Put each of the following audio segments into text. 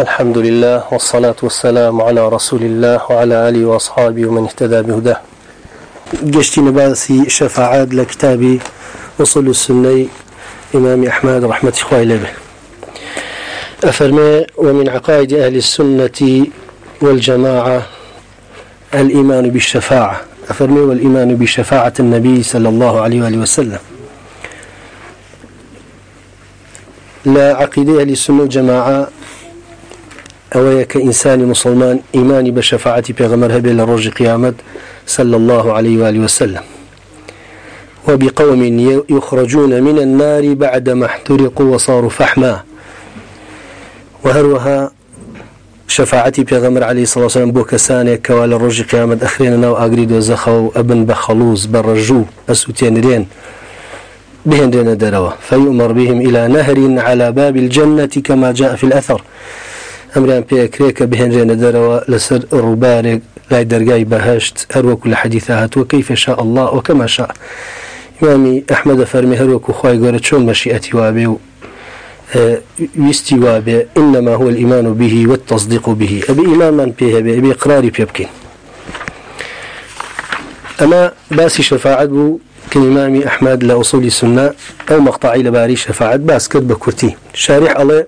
الحمد لله والصلاة والسلام على رسول الله وعلى آله وأصحابه ومن اهتدى بهداه. قشتي نباسي شفاعات لكتاب وصل السنة إمام أحمد رحمة إخوائي لبه أفرمي ومن عقائد أهل السنة والجماعة الإيمان بالشفاعة أفرمي والإيمان بشفاعة النبي صلى الله عليه وآله وسلم لا عقيدة أهل السنة والجماعة أو كإنسان مسلمان، إيمان بشفاعة بيغمر هبه لرج قيامة صلى الله عليه وآله وسلم. وبقوم يخرجون من النار بعد ما احترقوا وصاروا فحما. وهروها شفاعتي بيغمر عليه الصلاة والسلام بو كساني كوال الرج قيامة أخرين ناو أقريد وزخو أبن بخلوز برجو أسوتين رين. بهن رين دروا فيؤمر بهم إلى نهر على باب الجنة كما جاء في الأثر. امران پی اکریک بهن رین دروا لسر لای درگای بهشت هر وکو لحدیثات و کیف الله و کما شاء امامی احمد فرمی هر وکو خواهی گوره چون و ویستی وابه انما هو الایمان به والتصديق به. ابي ایمان من پیه به ابي اقراری پی بکن اما باسی شفاعت بو كن امامي احمد لاصول السنه او مقطعي لباري شفاعت باس كتب بكرتي شارح الله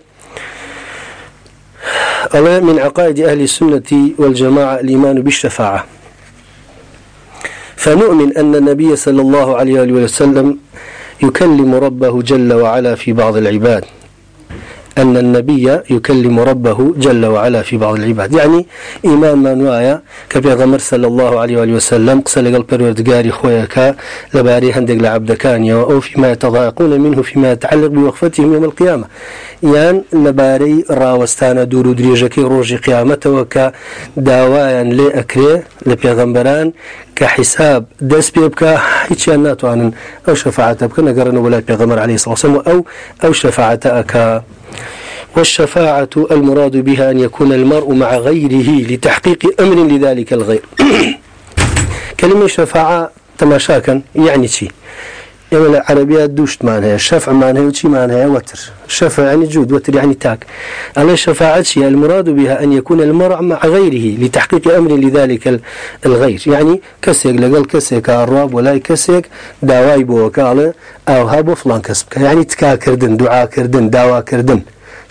الله من عقائد أهل السنة والجماعة الإيمان بالشفاعة. فنؤمن أن النبي صلى الله عليه وسلم يكلم ربه جل وعلا في بعض العباد. أن النبي يكلم ربه جل وعلا في بعض العباد. يعني إمام من وايا كبيغمر صلى الله عليه وآله وسلم قصل قلب الوردقاري خويكا لباري هندق لعبد كان أو فيما يتضايقون منه فيما يتعلق بوقفتهم يوم القيامة. يعني لباري راوستان دور دريجك روج قيامته وكا داوايا لأكري لبيغمبران كحساب دس بيبكا هيتشان ناتوان أو شفاعتك نقرن ولا بيغمر عليه الصلاة والسلام أو أو شفاعتك. والشفاعة المراد بها أن يكون المرء مع غيره لتحقيق أمر لذلك الغير. كلمة شفاعة تماشاكا يعني شيء يعني العربية دوشت معناها، الشفع معناها وشي معناها وتر. شفع يعني جود، وتر يعني تاك. على الشفاعة شيء؟ المراد بها أن يكون المرء مع غيره لتحقيق أمر لذلك الغير. يعني كسيك لقل كسيك الرواب ولا كسيك، دواي بوكالة، أو هابو فلان كسبك. يعني تكا كردن، دعا كردن دوا كردن.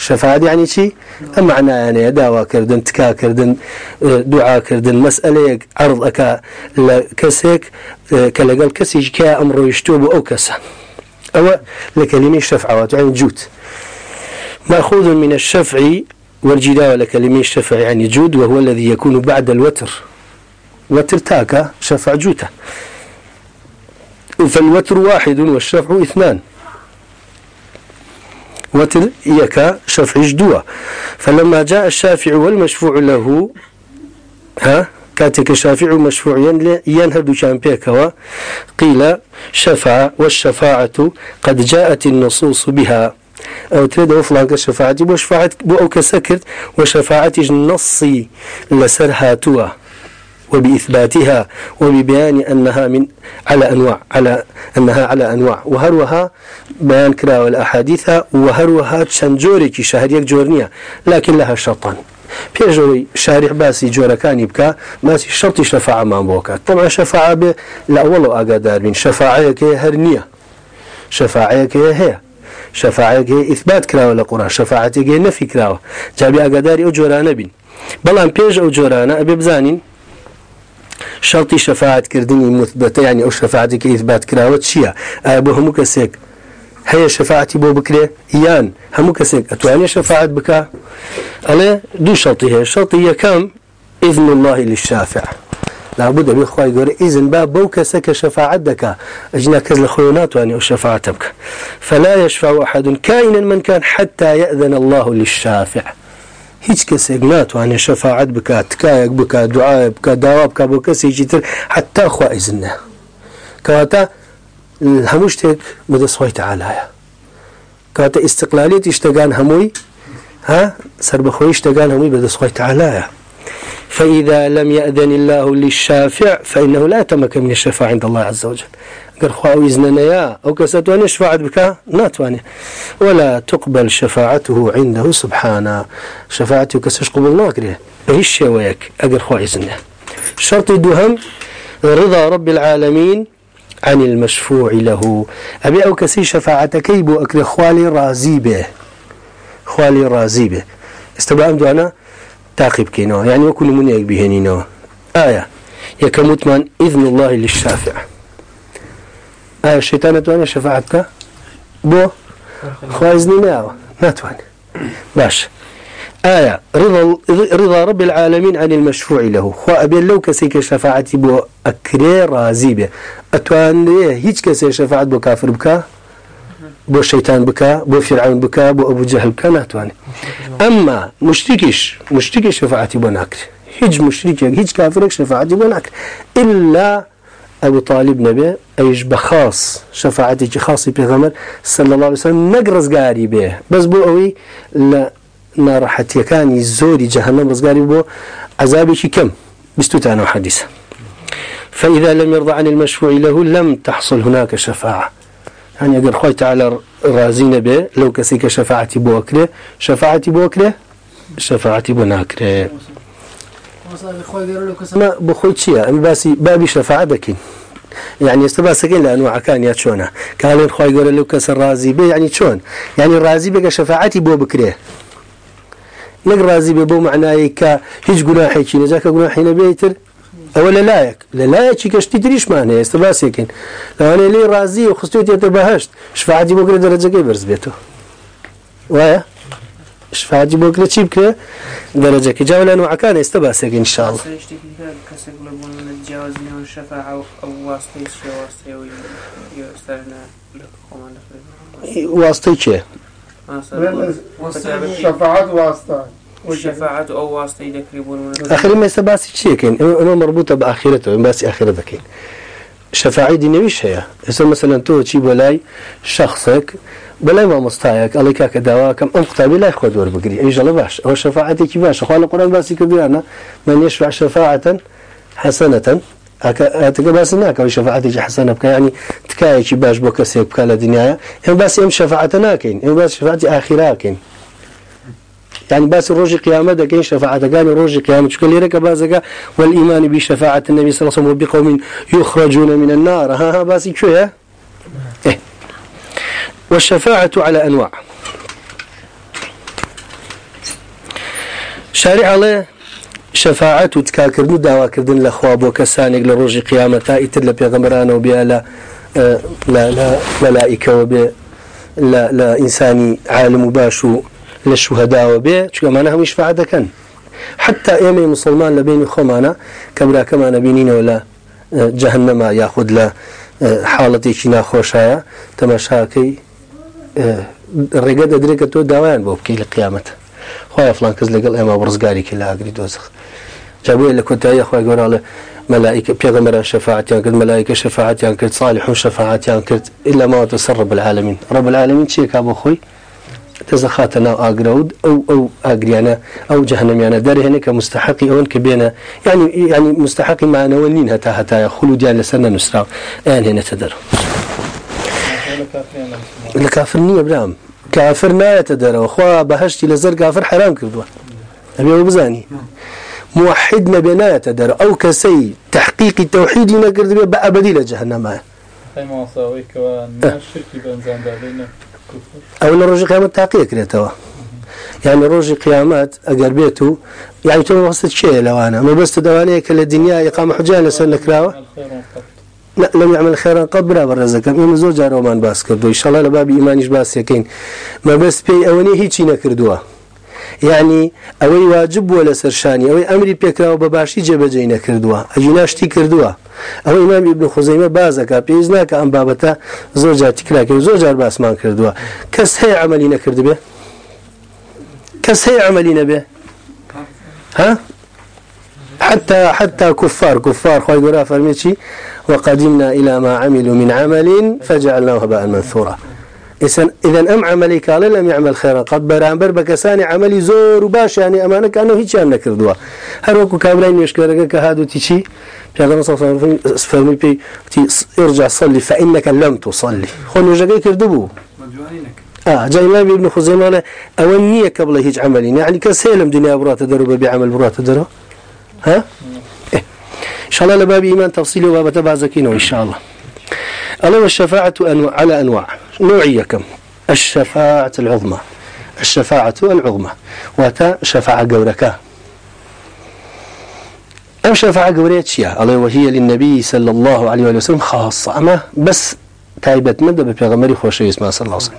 شفاعة يعني یعنی شيء معنى يعني دعوة كردن تكا كردن دعاء كردن مسألة عرض أكا لكسيك كالقال كسيج كا أمر يشتوب أو كسا أو لكلمة الشفعة يعني جوت مأخوذ من الشفع والجداء لكلمة الشفع يعني یعنی جود وهو الذي يكون بعد الوتر. وتر تاكا شفع جوتا فالوتر واحد والشفع اثنان. وتر يكا شفع جدوة فلما جاء الشافع والمشفوع له، ها، كاتك الشافع مشفوع ينهد شامبيكوا قيل شفع والشفاعة قد جاءت النصوص بها. أو تريد أفلاك الشفاعة وشفاعة أو كسكرت وشفاعة النص لسرهاتوا وبإثباتها وببيان أنها من على أنواع، على أنها على أنواع. وهروها بيان كرا والأحاديث، وهروها تشنجورك شهريك جورنيا لكن لها شرطان. بيجوري شارع باسي جورا كان يبكى ماسي شرط شفاعة ما بوكا. طبعا شفاعة بالأول أقدار من شفاعة هرنية شفاعة هي. شفاعة إثبات كرا ولا قرآن. شفاعة نفي كرا جابي أقدار أجورا نبين. بلان بيج أجورانا أبي بزانين. شرطي شفاعة كردني مثبتة يعني یعنی أو شفاعة كإثبات كراوة شيا أبو همو كسيك هي شفاعة بو بكري يان همو كسيك أتواني شفاعة بكا ألا دو شرطي هي شرطي هي كم إذن الله للشافع. لابد أن يخوى يقول إذن باب بو كسك شفاعة دكا أجنا كزل خيونات وأني أو فلا يشفع أحد كائنا من كان حتى يأذن الله للشافع. هیچ کەسێک ناتوانێت شەفاعت بکات تکایەک بکات دوعاە بکات داوا بکات بۆ کەسێکی تر حتا خوا ئیزنە کەواتە هەموو شتێک بەدەستخوای تەعالایە کاتە ئیسستقلالیەتی شتەکان هەمووی ها؟ سربەخۆی شتەکان هەمووی بەدەستخوای تەعالایە فإذا لم يأذن الله للشافع فإنه لا تمكن من الشفاعة عند الله عز وجل قرخوا وزننا أو كساتواني شفاعة بك؟ ناتواني. ولا تقبل شفاعته عنده، سبحانه. شفاعته كسش قبل ناكره إيش ويك أقر خوا إذنه شرط الدهم رضا رب العالمين عن المشفوع له. أبي أو كسي شفاعتك يبو أكر خوالي رازي به. خوالي رازي به. استبعام دوانا تاقب كينو. يعني وكل من يكبهنينو. آية. يكمت من إذن الله للشافع. آية الشيطان توانا شفاعتك بو خوازني ناو ناتوان باش آية رضا, رضا رب العالمين عن المشفوع له خو أبي لو كسيك شفاعتي بو أكري رازي به أتوان هيج كسي شفاعت بو كافر بكا بو الشيطان بكا بو فرعون بكا بو أبو جهل بكا ناتوان أما مشتكش مشتكش شفاعتي بو ناكر هيج مشرك هيج كافرك شفاعتي بو ناكر إلا أبو طالب نبي أيش بخاص شفاعتي خاصي بيغمر صلى الله عليه وسلم نقرز قاري به بس بو أوي لا نارحتي كان زوري جهنم رزقاري بو عذابي كم بستوتان حديثة فإذا لم يرضى عن المشفوع له لم تحصل هناك شفاعة يعني أقول خوي تعالى رازين به لو كسيك شفاعتي بوكله شفاعتي بوكله شفاعتي بناكله ما بخوي شيء أم باسي بابي شفاعة بكين يعني استبا سكين لأنواع كان يتشونه كان الخوي يقول لو كسر رازي به يعني شون؟ يعني الرازي بقى شفاعتي بو بكره نقر رازي ببو معناه كا هيج جناحي شي نجاك جناحي نبيتر اولا لايك؟ لا لايك شي كشتي تريش معناه استباس يكن لو انا لي رازي وخصوصيت يتبهشت شفاعتي بكره درجه كي برز بيتو. وايا؟ شفاعتي بكره شي بكره درجه كي جاول انواع كان استباس يكن ان شاء الله واسطه چه شفاعة واسطة والشفاعة أو واسطة يذكرون آخر ما يستباسي شيء كين أنا مربوطة بآخرته بس آخرته كين شفاعي دي نويش هي إذا مثلا تو تجيب ولاي شخصك بلاي ما مستعيك الله كاك دواك أم قطابي لا يخوض ور بقري أي جل باش أو شفاعتي كي باش أخوان القرآن باسي كبيرنا من يشفع شفاعة حسنة هتبقى بس هناك او شفاعتي حسنه بك يعني تكاي شي باش بو كسيك بك الدنيا ام بس ام شفاعتنا كاين ام بس شفاعتي اخره كاين يعني بس روج قيامه ده كاين شفاعه كان روج قيامه شكون اللي ركب بازك والايمان بشفاعه النبي صلى الله عليه وسلم بقوم يخرجون من النار. ها ها بس شو يا والشفاعه على انواع شارع الله شفاعت و تکاکردن و داواکردن لە خوا بۆ کەسانێک لە ڕۆژی قیامەتا ئیتر لە پێغەمبرانەوە بیا لە لەلایکەوە بێ لە عالم و باش و لە شوهداوە بێ چکەمانە هەمووی شفاعت دەکەن مسلمان لە بینی خۆمانە کە براکەمانە بینینەوە لە جەهنەما یاخود لە حاڵەتێکی ناخۆشایە تەماشاکەی ڕێگە دەدرێت کە تۆ داوایان بۆ بکەی لە قیامەت. خۆی فلان کەس لەگەڵ ئێمە بڕزگاری کە لە ئاگری دۆزخ. جابوی لە کۆتایی خۆی گەۆراڵە ملائكة بيغمر شفاعتيان كرد ملائكة شفاعتيان كرد صالح شفاعتيان كرد إلا ما تسر رب العالمين رب العالمين شيء كابو خوي تزخاتنا أغرود أو أو أغريانا أو جهنم يعني داري هناك مستحقي أو كبينا يعني یعنی- يعني یعنی مستحقي معنا ولين هتا هتا خلود يعني لسنا نسرع يعني هنا تدر الكافر نية برام. كافر ما يتدر وخوا بهشتي لزر كافر حرام كردوا أبي أبو بزاني موحد نبينا يتدر أو كسي تحقيق التوحيد نكرد بقى أبدي لجهنم أو نروج قيامات تحقيق كريتوا يعني یعنی روج قيامات أقر بيتو يعني یعنی تو وصلت شيء لو أنا ما بس تدواني كل الدنيا إقامة حجان لسنة كراوة لا لم يعمل خيرا قد بلا برزك من زوج رومان باس كردو. ان شاء الله لباب ايمانيش باس يكين. ما بس بي اوني هيك نكردوا يعني اوي واجب ولا سرشاني. اوي امري بيكراو بباشي جبجي نكردوا اجيناشتي كردوا. او امام ابن خزيمه بازك بيزناك ام بابتا زوجات تكلاك زوجار باس مان كردوا. كس هي عملي نكرد به كس هي عملي نبه ها؟ حتى حتى كفار كفار خوي غرا فرميتي وقدمنا الى ما عملوا من عمل فجعلناه هباء منثورا. إذا أم عملي قال لم يعمل خيرا. قد برانبر بكساني عملي زور وباش، يعني أمانة كأنه هيك أنا كردوا هل وكو كابلين يشكرك كهادو تيشي، پیغمبر صلى الله عليه وسلم فرمي بي ارجع صلي، فإنك لم تصلي. خون يجاكي كردبو اه جاي ما ابن خزيمة أولنية قبل هيج عملي. يعني كسيلم دنيا برات درو بعمل برات درو. ها إيه. إن شاء الله لباب إيمان تفصيلي وباب تبعزكينه إن شاء الله الله والشفاعة أنواع على أنواع نوعية كم الشفاعة العظمى الشفاعة العظمى وتا شفاعة قوركا أم شفاعة قوريتشيا الله وهي للنبي صلى الله عليه وسلم خاصة أما بس تايبة مدى ببيغمري خوشي اسمه صلى الله عليه وسلم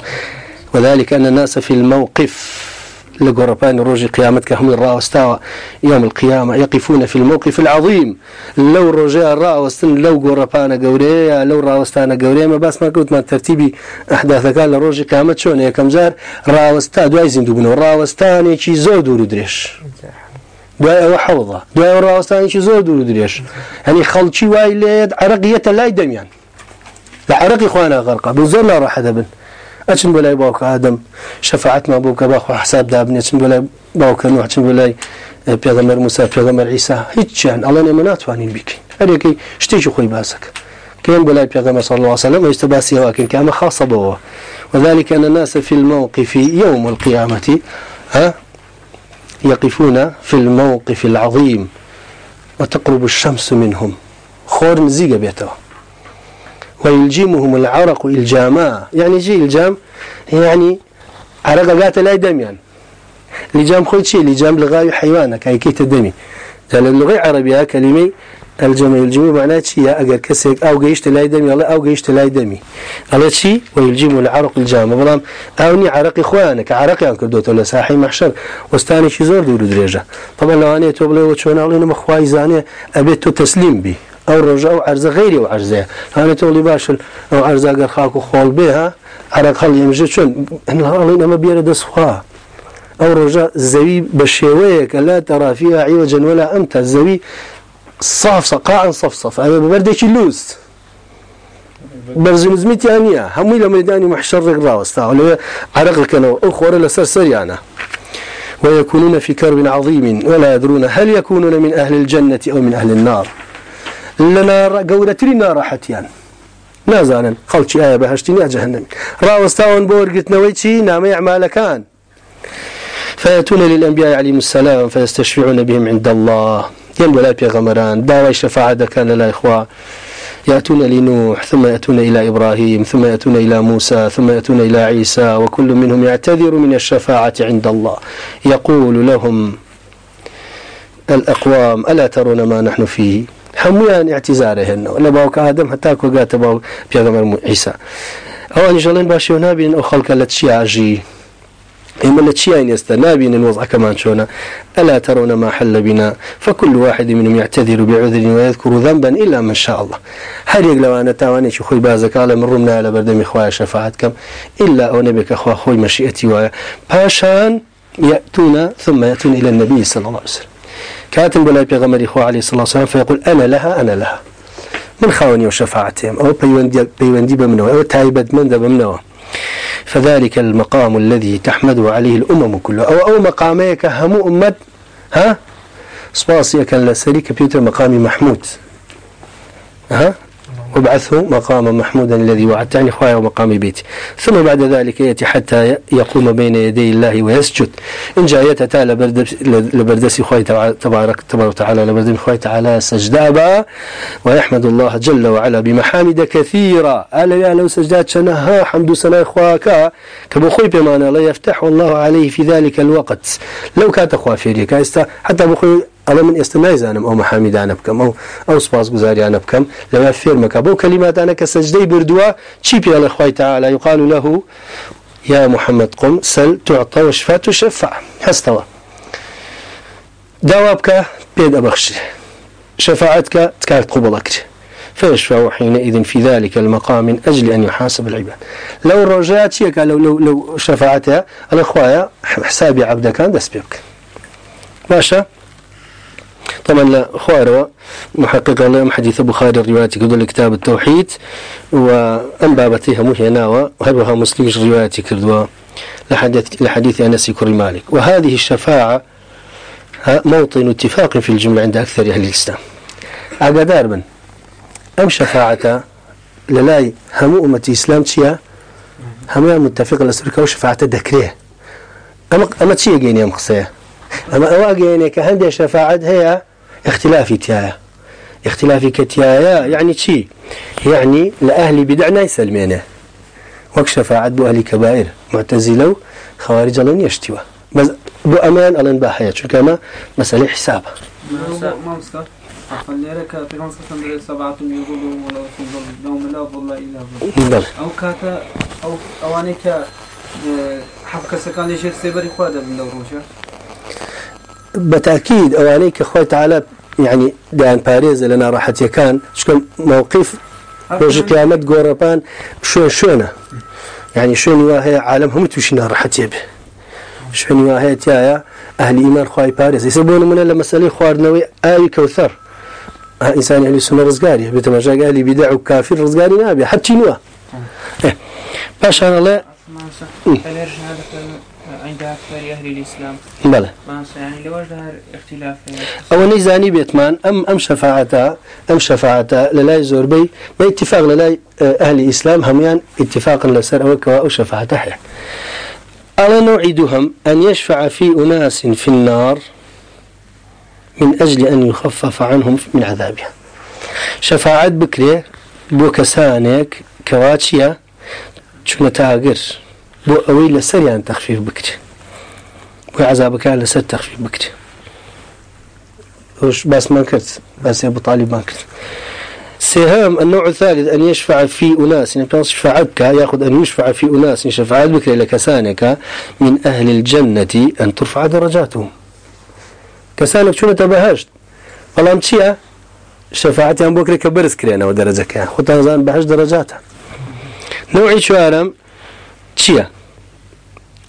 وذلك أن الناس في الموقف لقربان روج قيامتك هم الراء واستوى. يوم القيامة يقفون في الموقف العظيم. لو رجاء الراء واستن، لو قربان قوريا، لو راء واستانا قوريا. ما بس ما كنت ما ترتيبي أحداث قال لروج قيامت شون يا كم زار راء واستا دواء زندو بنو. راء واستاني شي زور دورو دريش دواء وحوضة دواء راء واستاني شي زور دورو دريش يعني خلشي واي ليد عرقية لا يدميان. لعرق إخوانا غرقا بزور لا راح هذا اچن بلاي باوك ادم شفاعت ما بوك باخو حساب دابني اچن بلاي باوك نوح اچن بلاي پیغمبر موسى، پیغمبر عيسى هیچ جان الله نمنات وانين بك. هر يكي شتيجو خوي باسك. كان بلاي پیغمبر صلى الله عليه وسلم يستباسي ولكن كما خاصه بو وذلك ان الناس في الموقف يوم القيامه ها، يقفون في الموقف العظيم، وتقرب الشمس منهم. خور مزيقه بيته ويلجمهم العرق الجاما يعني جي الجام يعني عرق قات لا دم يعني. لجام خوي شيء لجام لغاي حيوانك هي كي تدمي؟ قال اللغه العربيه كلمه الجمع الجمع معناه شيء اجر كسك او جيشت لا دمي الله او جيشت لا دمي. قال شيء ويلجم العرق الجاما بلام اوني عرق اخوانك عرق يعني كدوت ولا ساحي محشر واستاني شي زور دور درجه طبعا لو اني توبله وشون علينا مخواي زاني ابيت تسليم به او رجاء او عرض غيري او عرضه. انا تولي باش او عرض اگر خاكو خول بها عرق خل يمجي شون الله ما بيرد دسخوا او رجاء زوي بشيويك لا ترى فيها عوجا ولا امتا. زوي صاف صقاعا صفصف انا ببردك اللوز برزم زميتي انيا همي لما يداني محشر راوستا ولا عرق لك انا اخوه لسر سريانا ويكونون في كرب عظيم ولا يدرون هل يكونون من اهل الجنه او من اهل النار. لنا قولة لنا راحتيان نازانا خلشي آية بهشتين يا جهنم راوستاون بورقت نويتي نام يعمال كان فيأتون للأنبياء عليهم السلام فيستشفعون بهم عند الله. ينبو لا بيغمران داوي شفاعة كان لا إخوة يأتون لنوح، ثم يأتون إلى إبراهيم، ثم يأتون إلى موسى، ثم يأتون إلى عيسى، وكل منهم يعتذر من الشفاعة عند الله. يقول لهم الأقوام، ألا ترون ما نحن فيه؟ هميان اعتذارهن ولا باوك آدم حتى كو قات باو بيغمر عيسى أو أن جلين باشيو نابين أو خلق لتشياجي إما لتشياين يستنابين الوضع كمان شونا ألا ترون ما حل بنا فكل واحد منهم يعتذر بعذر ويذكر ذنبا إلا من شاء الله. هل يقلوا أنا تاواني شو خوي بازك على من رمنا على بردم إخوة شفاعتكم إلا أو نبيك أخوة خوي مشيئتي ويا باشان يأتون ثم يأتون إلى النبي صلى الله عليه وسلم. كاتب بلا بيغمري خو عليه الصلاة والسلام فيقول أنا لها أنا لها. من خاوني وشفاعتهم. أو بيوندي, بيوندي بمنوه. أو تايبد من ذا بمنوه. فذلك المقام الذي تحمد عليه الأمم كلها. أو, أو مقاميك هم أمد ها؟ سباسي كان لسري بيوتر مقامي محمود. ها؟ وابعثه مقام محمودا الذي وعدتني خوايا ومقام بيتي ثم بعد ذلك يأتي حتى يقوم بين يدي الله ويسجد. إن جاء تعالى لبردس خواي تبارك تبارك وتعالى لبردس خواي تعالى سجد ويحمد الله جل وعلا بمحامد كثيرة. ألا يا لو سجدات شنها، حمد سنة إخواك. كبو خوي بمعنى لا يفتح الله عليه في ذلك الوقت. لو كانت أخوة فيريك حتى أبو خوي من استماع زانم او محامد انا بكم او او سپاس گزاري انا بكم لما فير مكابو كلمات انا كسجدي بردوا تشي بي الله خوي له يا محمد قم، سل تعطى وشفى تشفع. حستوا دوابك بيد ابخش شفاعتك تكارت قبلك فيشفع حينئذ في ذلك المقام من اجل ان يحاسب العباد. لو رجعت شيك لو لو لو شفاعتها الاخويا حسابي عبدك دس بك طبعا لا خواروا محقق لهم حديث بخاري الرواية كدول كتاب التوحيد وأنبابتها مهناوة وهبها مسلم رواية كردوا لحديث, لحديث أنس كري مالك. وهذه الشفاعة موطن اتفاق في الجملة عند أكثر أهل الإسلام. أقدار من أم شفاعة للاي هم أمة الإسلام تشيا هم متفق لسركة وشفاعة دكريه؟ أما أما تشيا جيني أم خصيه؟ أما أواجهني كهندي شفاعة هي اختلافي تيايا اختلافي كتيايا يعني شي. يعني لأهل بدعنا يسلمينه وك شفاعة بو أهل كبائر. معتزلو خوارج لن يشتوى بس بو أمان ألن باحية شو كما مسألة حساب ما مسكر خليرك في غنصة تندري سبعة يقولوا ولا تنظر يوم لا ظل إلا ظل أو كاتا أو أوانيك حبك سكان يشير سيبري خوادا من دوروشا بتأكيد أوانيك أخوة تعالى يعني دان باريز لنا راحت يكان شكون موقف؟ روج قيامت غوربان شو شونه يعني شو نواهي عالمهم توشينا راحت يبه شو نواهي تيايا أهل إيمان خواي باريس. يسبون من المسألة خوار نوي آي كوثر. إنسان أهل السنة رزقاري. بتمجاق أهل بدع وكافر رزقاري نابي. حتى نوا باشا الله. عند أكثر أهل الإسلام ما يعني لوجه اختلاف أو نيزاني بيتمان أم أم شفاعتا أم شفاعتا للاي زوربي ما اتفاق للاي أهل الإسلام هميان اتفاقا لسر أو كوا أو شفاعتا حيا ألا نوعدهم أن يشفع في أناس في النار من أجل أن يخفف عنهم من عذابها. شفاعة بكري بو كسانك كواتشيا شو نتاقر بو أوي لسر يعني تخفيف بكري بو عذابك لسر تخفيف بكري وش بس ما كرت بس ابو طالب ما كرت سهام النوع الثالث ان يشفع في اناس ان یعنی شفاعتك ياخذ ان يشفع في اناس یعنی شفاعت بك لكسانك من اهل الجنه ان ترفع درجاتهم. كسانك شنو تبهشت والله مشيا شفاعتي ام بكره كبرس كرينا ودرجك خطا زان بهش درجاتها نوعي شو ارم تشيا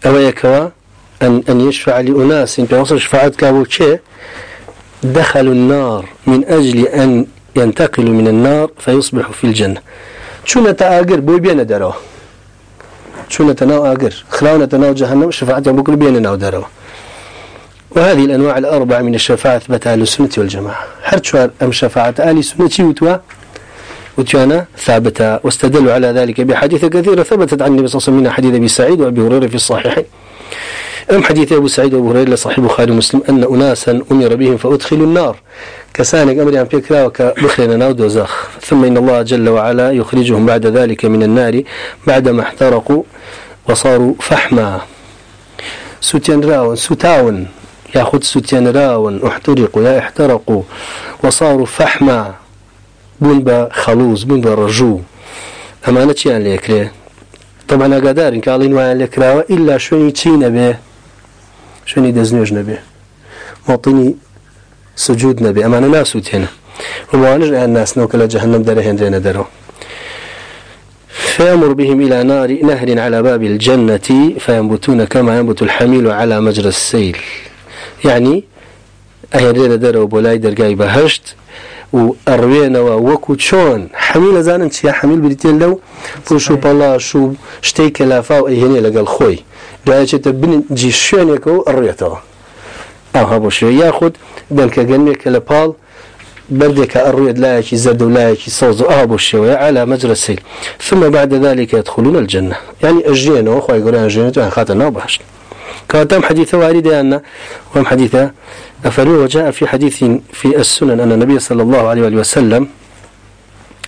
او يكوا ان ان يشفع لاناس ان توصل شفاعتك ابو تشي دخلوا النار من أجل أن ينتقلوا من النار فيصبحوا في الجنة. شو نتاقر بوي بينا داروا شو نتناقر خلاو نتناو جهنم شفاعة بكل بينا ناو داروا وهذه الأنواع الأربع من الشفاعة أثبتها أهل السنة والجماعة. حرشوا أم شفاعة أهل السنة وتوا وتوانا ثابتة واستدلوا على ذلك بحديث كثيرة ثبتت عن النبي صلى الله عليه وسلم حديث أبي سعيد وأبي هريرة في الصحيحين. أم حديث أبو سعيد وأبو هريرة صاحب بخاري مسلم أن أناسا أمر بهم فأدخلوا النار. كسانك أمر أن فكرة وكبخلنا ناو دوزاخ ثم إن الله جل وعلا يخرجهم بعد ذلك من النار بعدما احترقوا وصاروا فحما. ستين راون ستاون ياخذ ستين راون. احترقوا، يا احترقوا. وصاروا فحما. بون خلوص بون رجو أمانة يعني ليكري طبعا أقدار إن قالين وعن لكراوة إلا شوني تشين به شوني دزنيج نبي موطني سجود نبي أما أنا ناسوت هنا وموانج الناس نوكل جهنم داره هندرين داره فيمر بهم إلى نار نهر على باب الجنة، فينبتون كما ينبت الحميل على مجرى السيل. یعنی يعني أهل أهندرين داره وبولاي درقاي بهشت وأروينا ووكو تشون حميل زانن شيا حميل بريتين لو فشو بالله شو شتيك لافا وأيهني لقال خوي دعاية تبين جيشون يكو أرويته أو هابو شو ياخد بلك جنبك لبال بردك الريد لا يشي زرد ولا يشي صوز أهب الشوية على مجرى السيل ثم بعد ذلك يدخلون الجنة. يعني أجينا وأخوة يقولون أجينا يعني خاطرنا وبحش كاتم حديث وارد أن وهم حديثة أفلو وجاء في حديث في السنن أن النبي صلى الله عليه وسلم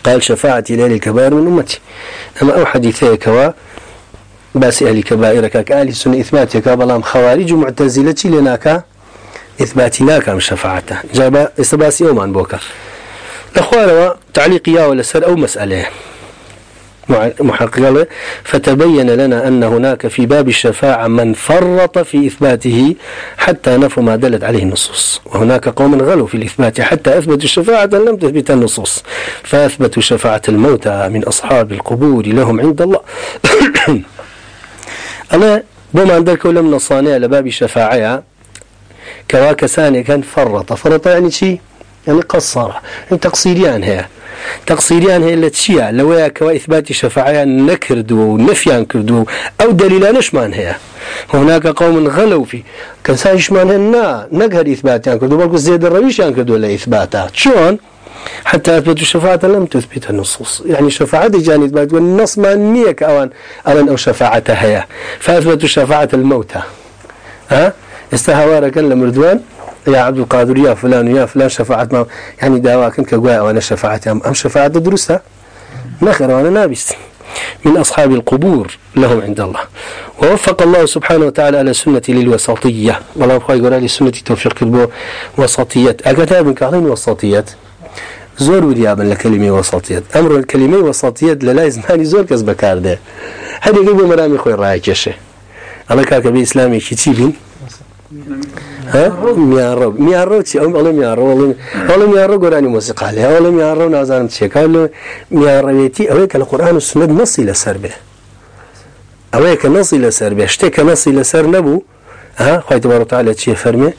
قال شفاعتي لأهل الكبائر من أمتي. أما أو حديثي كوا باس أهل الكبائر كأهل السنة إثباتي كابلام خوارج معتزلتي لناك إثباتي لاك من شفاعته. جاب إستباسي يومان بوكا. الأخوة تعليق يا ولا سر أو مسألة. محقق فتبين لنا أن هناك في باب الشفاعة من فرط في إثباته حتى نفوا ما دلت عليه النصوص. وهناك قوم غلوا في الإثبات حتى أثبتوا الشفاعة، لم تثبت النصوص. فأثبتوا شفاعة الموتى من أصحاب القبور لهم عند الله. أنا بما عندك لم نصانع لباب الشفاعة، كواكسان كان فرط. فرط يعني شي؟ يعني قصر. يعني تقصيريان هي. تقصيريان هي اللي تشيع. لو كوا إثبات شفاعة نكردو ونفيان كردو أو دليل نشمان هي؟ هناك قوم غلوا في، كان سايش مان هنا نقهر إثبات كردو بلكو زيد الرويش كردو لإثباتات شلون؟ حتى أثبتوا الشفاعة لم تثبت النصوص. يعني شفاعة جاني إثبات والنص ما نيك أوان أوان أو شفاعتها هي. فأثبتوا شفاعة الموتى. ها؟ استهوارا كان لمردوان. يا عبد القادر، يا فلان يا فلان شفاعة ما يعني دعوا كنت كقوا وانا شفاعة أم شفاعة درسها نخر وانا نابس من أصحاب القبور لهم عند الله. ووفق الله سبحانه وتعالى على سنة للوسطية. والله أبقى يقول لي سنة توفيق كتبه وسطية أكتاب كعلين وسطية زور وديابا لكلمة وسطية أمر الكلمة وسطية لا يزماني زور كسب كارده هذه قبل مرامي خوي رايك يا شيخ الله كاك بإسلامي كتيبين میارو ها ميارو ميارو تي ام الله ميارو والله والله ميارو قراني موسيقى عليها والله ميارو نازان تشيك والله ميارويتي اويك القران والسنه نص الى سربه اويك نص الى سربه اشتك نص الى سر نبو ها خوي تبارك وتعالى تشي فرمي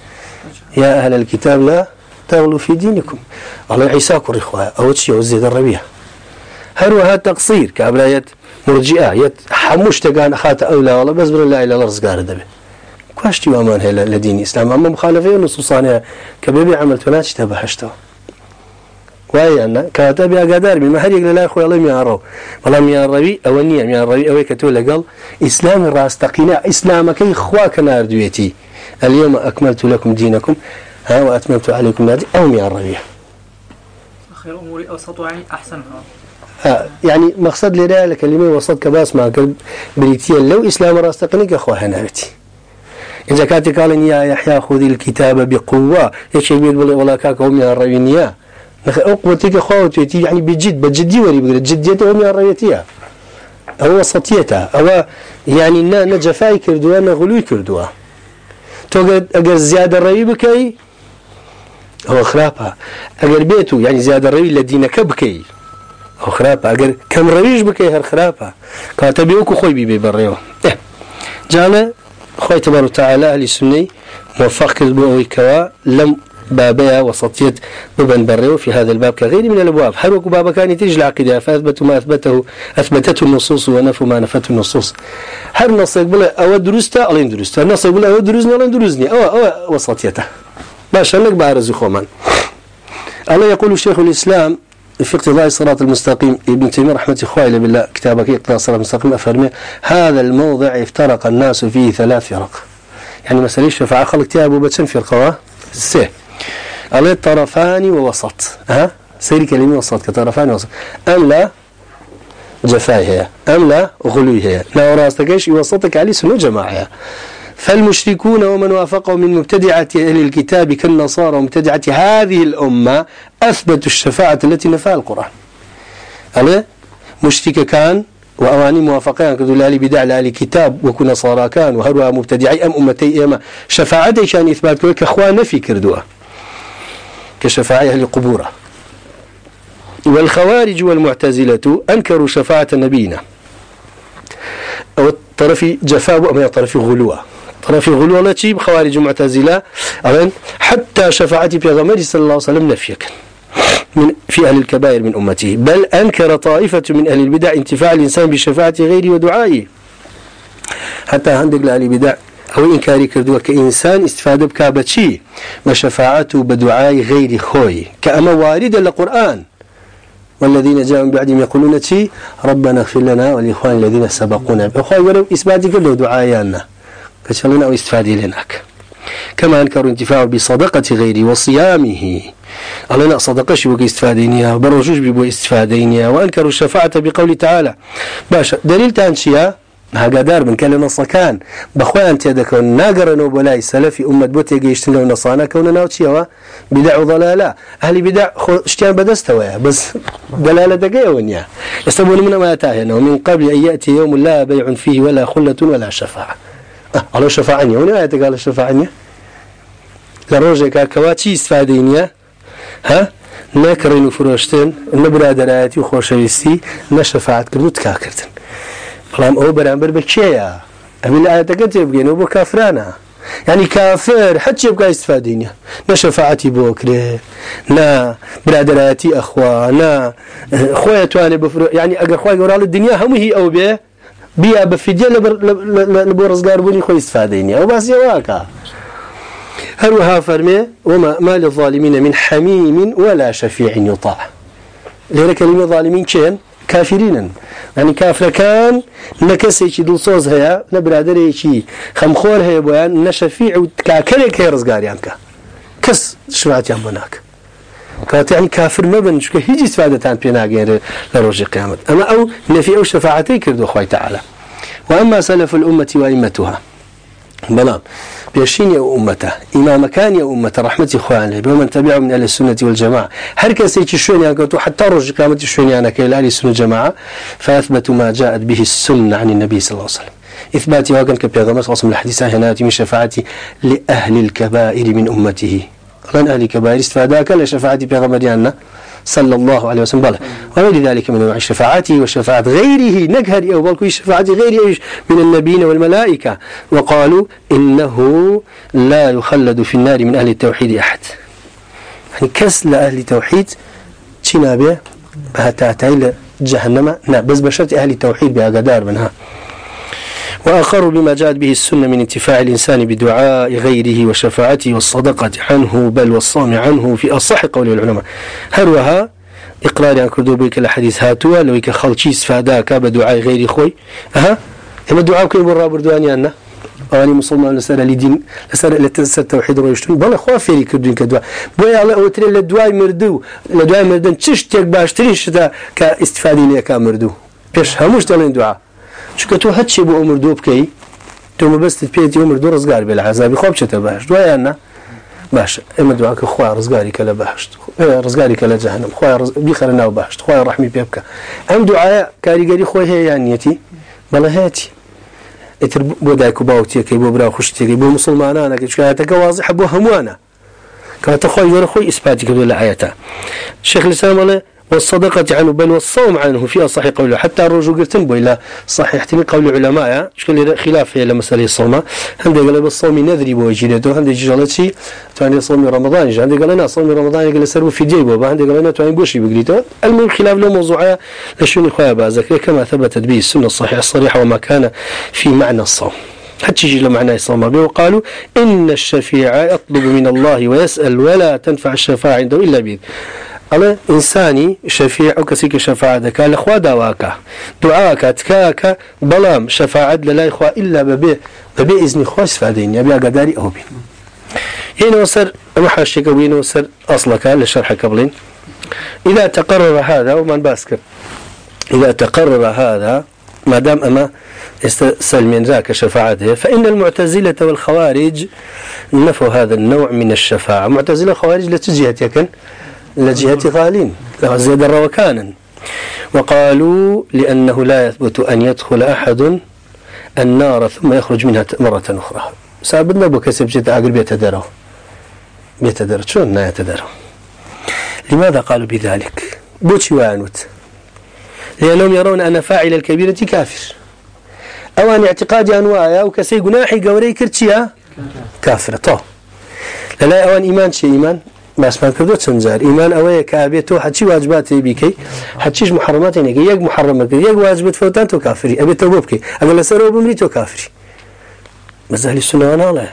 يا اهل الكتاب لا تغلوا في دينكم الله عيسى كوري خويا او تشي وزيد الربيع هل هذا تقصير كابلايات مرجئه يت حموش تقان اخات اولى والله بس بر لا اله الا الله الى الرزق دبي كاشتي وامان هلا لدين الاسلام اما مخالفه نصوصانها كبيبي عمل تناش تبهشتو واي انا كاتب يا قدر بما هل يقول لا اخوي الله يعرو والله يا ربي او نيه يا ربي او كتول قال اسلام الراس تقينا اسلامك اخواك ناردويتي اليوم اكملت لكم دينكم. ها واتممت عليكم نادي. او يا ربي خير اموري اوسط يعني احسنها يعني مقصد لنا كلمه وسط كباس ما بريتيا لو اسلام راس تقنيك اخوها ناردي إذا كانت قال يا يحيى خذ الكتاب بقوة إيش يقول ولا ولا كاك هم يا الروينيا نخ أقوتك خواتي يعني بجد بجدي وري بقول جديته هم يا الرويتيا هو سطيته هو يعني نا نجفاي كردوا نغلوي كردوا توجد أجر زيادة الروي بكي هو خرابها أجر بيته يعني زيادة الروي الذين كبكي هو خرابها أجر كم رويش بكي هر خرابها كاتبيوك خوي بيبي بريو إيه جانا خوي تبارك وتعالى أهل السنة موفق كذبوا ويكوا لم بابها وسطية ببن بريو في هذا الباب كغير من الأبواب حروك بابا كان تجل عقيدة فأثبتوا ما أثبته أثبتته النصوص ونفوا ما نفته النصوص هر نص يقول أو درسته ألين درسته النص يقول أو درسني ألين درسني أو أو وسطيته ما شاء الله بعرز خومان الله يقول شيخ الإسلام في اقتضاء الصراط المستقيم. ابن تيمية رحمة إخوائي بالله، كتابك اقتضاء الصراط المستقيم أفرمي هذا الموضع افترق الناس فيه ثلاث فرق. يعني مسألة الشفاعة خلق تيها أبو بتشن فرقة سه الله طرفان ووسط. ها سيري كلمة وسط، كطرفان ووسط. أم لا؟ جفاي أم لا؟ غلوي لا وراستكش يوسطك عليه سنو جماعة فالمشركون ومن وافقوا من مبتدعة أهل الكتاب كالنصارى ومبتدعة هذه الأمة أثبتوا الشفاعة التي نفاها القرآن. ألا مشرك كان وأواني موافقين كذو لالي بدع لالي كتاب وكنا صارا كان وهروا مبتدعي أم أمتي إيما شفاعة كان إثبات كوي كأخوان نفي كردوا كشفاعة أهل قبورة والخوارج والمعتزلة أنكروا شفاعة نبينا. أو الطرف جفاء أو طرف غلوة. طرف غلوة لا تجيب خوارج حتى شفاعة في غمر صلى الله عليه وسلم نفيك. من في أهل الكبائر من أمته. بل أنكر طائفة من أهل البدع انتفاع الإنسان بشفاعة غيره ودعائه. حتى عندك لأهل البدع. أو إنكاري كردوا كإنسان استفادة بكابتشي وشفاعته بدعاء غير خوي. كأما وارد القرآن والذين جاءوا بعدهم يقولون شيء ربنا اغفر لنا والإخوان الذين سبقونا. أخوان ولو إثبات كله دعايانا فشلنا واستفادي لناك كما أنكروا انتفاع بصدقة غيري وصيامه ألنا صدقش بك استفادينيا برجوش ببو استفادينيا وأنكروا الشفاعة بقول تعالى باشا دليل تانشيا هاقادار من كان نصكان بخوان انت يدكون ناقرنوا بلاي سلفي أمة بوتي قيشتن لو نصانا كونا ناوتشيوا بدع وضلالة أهل بدع اشتيان بدستوا بس دلالة دقيا ونيا يستبون من ما يتاهي من قبل أن يأتي يوم لا بيع فيه ولا خلة ولا شفاعة. الله شفاعني هنا آية قال الشفاعني لروجك كواتي استفادينيا ها نكرين فروشتن نبرادر آياتي وخوشويستي نشفاعت كردو تكاكرتن بلام او برامبر بكيا امين آيات قد وبو كافرانا يعني كافر حتى يبقى استفادين نشفاعتي بوكري نا برادراتي اخوا نا خويا تواني بفر يعني اگر خويا قرال الدنيا هم هي او به بيا بفديه لبرزقار بني خوي استفادين او بس يواكا هل فرمي وما ما للظالمين من حميم ولا شفيع يطاع لهذا كلمة ظالمين كان كافرين يعني كافر كان نكسي شي دل صوز هيا نبرادر شي خمخور هيا بوان نشفيع كاكلك هي رزقاري عنك كس شفاعتي عن بناك كانت يعني كافر ما بن شكو هيجي استفادة عن بينا غير لروج قيامت أما أو نفي أو شفاعتي كردو أخوي تعالى وأما سلف الأمة وإمتها بلام بيشين يا أمته إمام كان يا أمة رحمة إخوان بمن تبعهم من أهل السنة والجماعة. هل كسيك الشوين يعني حتى رجع قامة الشوين يعني كإلى أهل السنة والجماعة، فأثبتوا ما جاءت به السنة عن النبي صلى الله عليه وسلم. إثباتي وكان كبيرغمس غصم الحديث هنا من شفاعتي لأهل الكبائر من أمته. لأن أهل الكبائر استفاداك لشفاعتي بيغمر يعني صلى الله عليه وسلم. بله وغير ذلك من نوع الشفاعات وشفاعة غيره. نقهر أو بل كل شفاعة غيره من النبيين والملائكة. وقالوا إنه لا يخلد في النار من أهل التوحيد أحد. يعني كس لأهل التوحيد تنابه هتاتي جهنم لا بس بشرط أهل التوحيد بأقدار منها. وآخر بما جاءت به السنة من انتفاع الإنسان بدعاء غيره وشفاعته والصدقة عنه، بل والصام عنه في أصح قول العلماء. هروها إقرار عن كردوبك الحديث هاتوا، لو يك خلشي استفاداك بدعاء غير خوي. أها؟ إما دعاء كي برا بردواني أنا؟ أولي مسلمان لسر لدين لسر لتنسى التوحيد رويشتون بلا خوا فيري كردون كدعاء بويا الله أوتري لدعاء مردو، لدعاء مردن تشتك باشتريش تا كاستفادين يا كامردو إيش هموش تلين دعاء. چونکە تۆ هەچی بۆ ئەمر دۆ بکەی، تۆ مەبستت پێێتی ئەمر دو ڕزگار بێ لە عذابی خۆ بچێتە باش دوایان نه باش، ئێمە دواکە خوا ڕزگاری کە لە باشت ڕزگاری کە لە جەهنم. خۆی بیخەرە ناو باشت خۆی ڕحمی پێ بکە. ئەم دوعاە کاریگەری خۆی هەیە یان نیەتی؟ بەڵە هەیەی ئتر بۆ دایک و باوتیەکەی بۆ برا خوشتێکی بۆ مسلمانانەکە چکاتەکە وازح بۆ هەمووانە. کاتە خۆی وەرە خۆی ئیسپاتی کردو لە ئاەتە. شێخ لسان بڵێ والصدقة عنه بل والصوم عنه. في أصح قوله. حتى الرجو قرتن بو إلا صحيح. تني قول العلماء. شكل خلاف إلى مسألة الصوم. هندي قال بالصوم نذري بو جيرته هندي جلت شيء تاني صوم رمضان هندي قال أنا صوم رمضان قال سرو في جيبه هندي قال أنا تاني بوشي بقريته المهم خلاف له موضوع لشون إخويا بازك كما ثبتت به السنة الصحيحة الصريحة وما كان في معنى الصوم. حتى يجي لمعنى الصوم به وقالوا إن الشفيع يطلب من الله ويسأل ولا تنفع الشفاعة عنده إلا بإذن. الله انساني شفيع او كسيك شفاعه ذاك الاخوا دعاك تكاك بلام شفاعه لا اخوا الا ببي ببي اذن خوش فادين يبي قداري او بي هنا وصل محاشك وين وصل اصلك للشرح قبلين اذا تقرر هذا ومن باسكر اذا تقرر هذا ما دام اما سلم ذاك شفاعته فان المعتزله والخوارج نفوا هذا النوع من الشفاعه معتزله خوارج لتجهه يكن لجهة غالين زيد الروكانا وقالوا لأنه لا يثبت أن يدخل أحد النار ثم يخرج منها مرة أخرى. سابدنا بكسب جد أقل بيتدره بيتدره شون لا يتدره لماذا قالوا بذلك؟ بوتي وعنوت. لأنهم يرون أن فاعل الكبيرة كافر. أو أن اعتقاد أنواع أو كسي قناحي قوري كرتيا كافر طو لا أوان إيمان شيء إيمان؟ باسمان كردو تنزار إيمان أوية كابية تو حتشي واجبات بيكي حتشيش محرمات يعني يك محرمات يك واجبات فوتان تو كافري أبي توبو بكي أقول لسرو بمري تو كافري بس أهل السنة وانا لا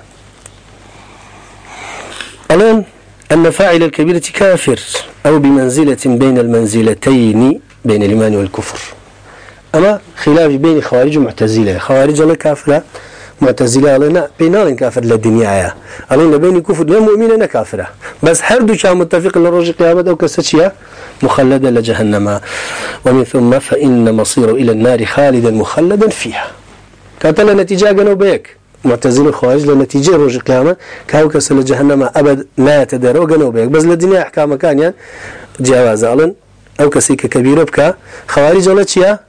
الآن أن فاعل الكبيرة كافر. أو بمنزلة بين المنزلتين، بين الإيمان والكفر. أما خلاف بين خوارج ومعتزلة. خوارج الله كافرة معتزله لنا بينال كافر للدنيا علينا بين كفر ومؤمن كافره بس حرد شا متفق لرج قيامه او كسشيا مخلدا لجهنم ومن ثم فان مصير الى النار خالدا مخلدا فيها كاتل نتيجه جنو بيك معتزله خوارج لنتيجه رج قيامه كاو كسل جهنم ابد لا يتدرو جنو بيك بس للدنيا احكام كان يعني جواز علن او كسيك كبيره بك خوارج ولا شيا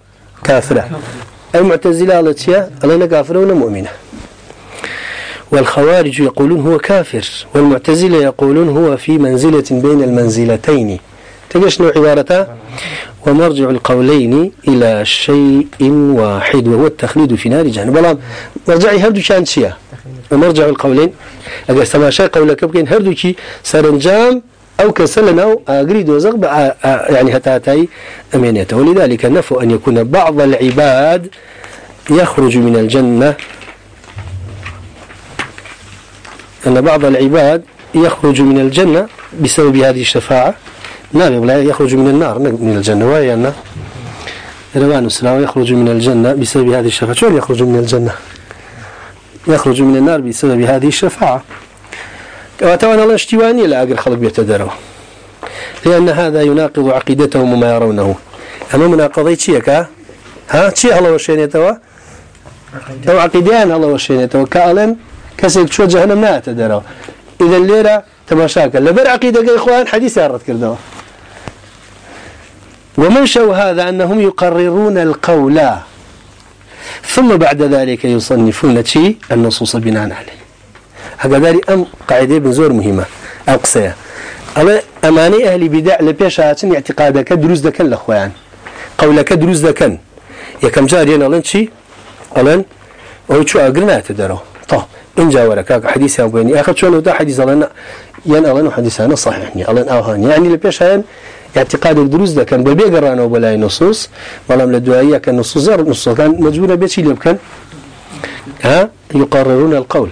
كافره المعتزله على شيا علينا كافره ولا مؤمنه والخوارج يقولون هو كافر، والمعتزلة يقولون هو في منزلة بين المنزلتين. تجيش نوع عبارة ومرجع القولين إلى شيء واحد، وهو التخليد في نار جهنم. بلا مرجعي هردو كان شيء ومرجع القولين أجل سماشا قولك بكين هردو كي، سرنجام أو كسلنا أو أقريد وزغب يعني هتاتي أمينيته. ولذلك نفو أن يكون بعض العباد يخرج من الجنة. أن بعض العباد يخرج من الجنة بسبب هذه الشفاعة. نعم لا يخرج من النار، من الجنة. وهي أن روان السلام يخرج من الجنة بسبب هذه الشفاعة. شو يخرج من الجنة؟ يخرج من النار بسبب هذه الشفاعة. وتوانا الله اشتواني لا أقل خلق بيتدروا. لأن هذا يناقض عقيدتهم وما يرونه. أما مناقضي تشيكا ها؟ تشي الله وشينيتوا؟ أو عقيدان الله وشينيتوا؟ كألن كسيك شو جهنم لا تدروا إذا الليلة تماشاك. لبر عقيدة يا إخوان، حديث يارد كردوا. ومن شو هذا؟ أنهم يقررون القول. ثم بعد ذلك يصنفون شيء النصوص بناء عليه. هذا أم قاعدة بزور مهمة أقصيها أما أماني أهل بدع لبيش هاتن اعتقادك دروز دكن لأخوان قولك دروز دكن يكم جارين ألن شي ألن أو شو أقرنا تدرو طب إن جاورك حديث يا بيني أخذ شو ده حديث ألن ين ألن حديث أنا صحيح يعني ألن أوهان يعني لبيش هان اعتقاد دروز دكن ببيع قرانا وبلا نصوص والله من الدعائية كان نصوص زر نصوص كان مجبورة بيتشي لبكن ها؟ يقررون القول.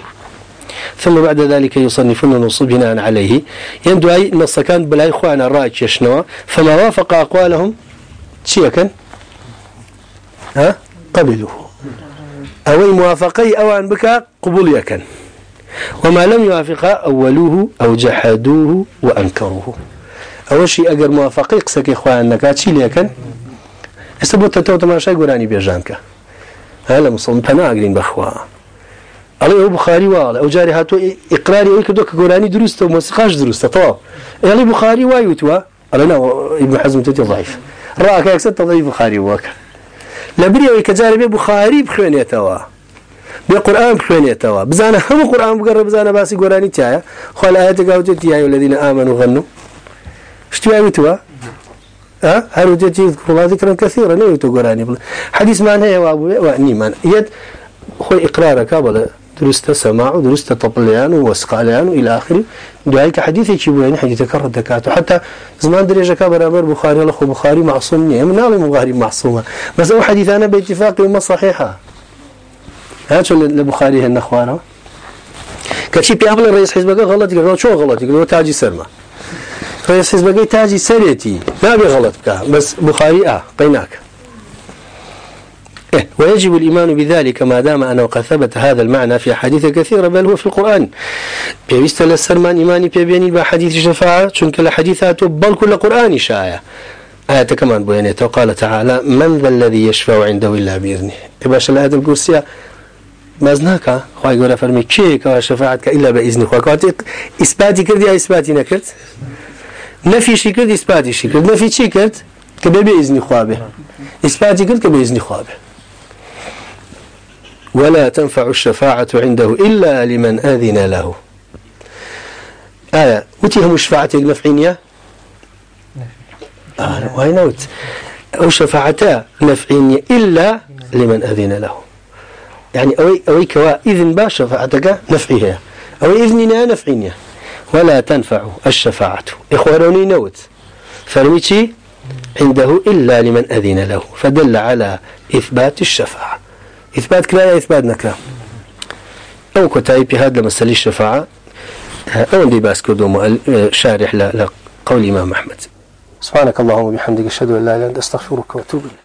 ثم بعد ذلك يصنفون النصوص بناء عليه. يندو أي نص كان بلا إخوان الرأي يشنوا. فما وافق أقوالهم؟ شيئا كان؟ ها؟ قبلوه. أو موافقي، أو أن بك قبول يكن وما لم يوافق أولوه، أو جحدوه، وأنكروه. أول شيء أجر موافقي، قسك إخوان نكات شيء ليكن استبوت تتوت ما شيء قراني بيجانك هلا مصمم بنا أجرين بخواه الله بخاري والا او جاري هاتو اقراري او كدوك قراني درست ومسخاش درست طو الله بخاري وايوتوا انا ابن حزم تتي ضعيف راك اكثر تضعيف بخاري واك لبري او كجاري بخاري بخوانيتوا بقران بخوانيتوا بزانا هم قران بقرب بزانا باسي قراني تايا خل ايات قاوتي يا الذين امنوا غنوا اشتوا ايوتوا ها هل وجدت الله ذكرا كثيرا نيوتو قراني حديث معناه يا ابو واني من يد هو اقرارك ابدا درست سماع، درست تطليان وسقاليان الى اخره دعايك حديثي تشيبوين یعنی حديث كرر دكاتو حتى زمان درجه كبر امر بخاري الاخو بخاري معصوم ني من نعلم بخاري معصومه. بس هو حديث انا باتفاق ما صحيحه هاتوا البخاري هن اخوانا كشي بي قبل رئيس حزبك غلط يقول شو غلط يقول تاجي سرما رئيس حزبك تاجي سريتي ما بي غلط بك بس بخاري اه قيناك ويجب الإيمان بذلك ما دام أنه قد ثبت هذا المعنى في حديث كثيرة، بل هو في القرآن. بيست للسرمان إيماني بيبيني بحديث شفاعة شنك الحديثات بل كل قرآن شاية آية كمان بيانيته وقال تعالى من ذا الذي يشفع عنده إلا بإذنه. إباش الآية القرسية مازناك خواهي قولا فرمي كيك وشفاعتك إلا بإذنه؟ خواهي إثباتي كردي إثباتي نكرت نفي شي كرد إثباتي شي كرد نفي شي كرد كبه بإذن خوابه إثباتي كرد كبإذن خوابه ولا تنفع الشفاعة عنده إلا لمن أذن له. آية. وتيهم الشفاعة نفعينية آه وين أوت أو شفاعتا نفعينية إلا لمن أذن له. يعني أوي أوي كوا إذن با شفاعتك نفعيها أو إذننا نفعينية ولا تنفع الشفاعة. إخوانوني نوت. فرميتي عنده إلا لمن أذن له. فدل على إثبات الشفاعة. إثبات كلا إثبات نكلا. أو كتايب هذا مسألة الشفاعة أو اللي باس كدوم شارح لقول إمام أحمد. سبحانك اللهم وبحمدك، أشهد أن لا إله إلا أنت، أستغفرك وأتوب إليك.